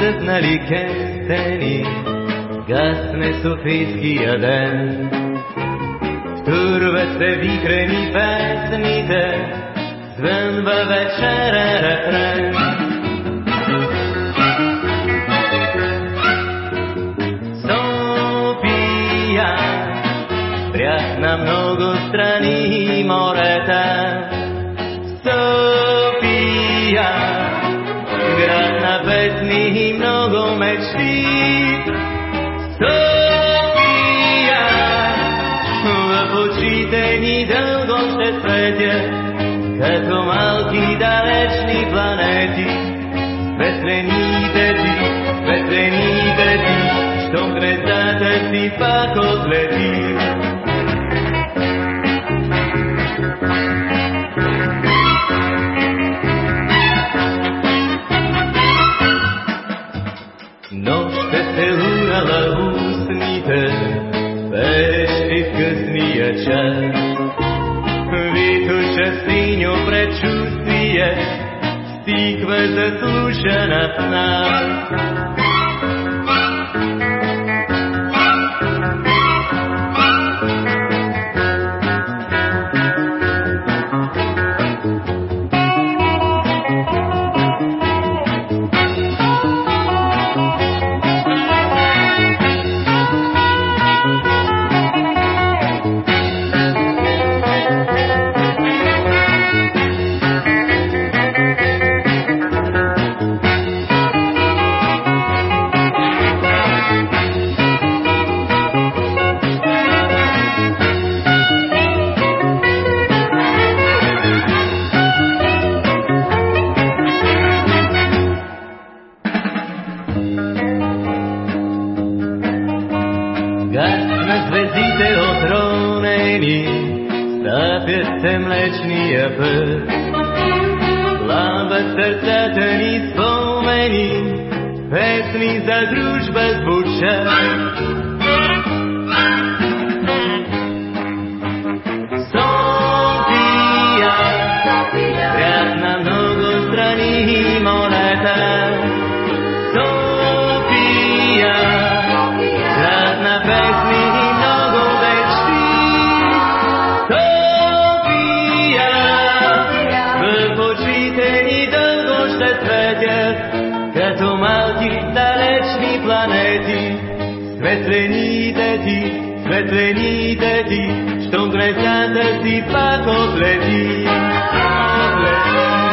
Цъкнали кестени, гасне Софийския ден. Втурват се вихрени песните, звънва вечерен рефрен. бряг на много страни морета. София, град на песни и много мечти. София, в очите ни дълго ще светя, като малки далечни планети. Светлените ти, светлените ти, щом гнездата си пак отлети. Час. Витуша синьо предчувствие, стиква заслушана в нас. Гаснат звездите отронени, стъпят се млечния път. Пламват сърцата ни спомени, песни за дружба звучат. светлените ти, светлените ти, щом грезята си пак отлети. Отлети.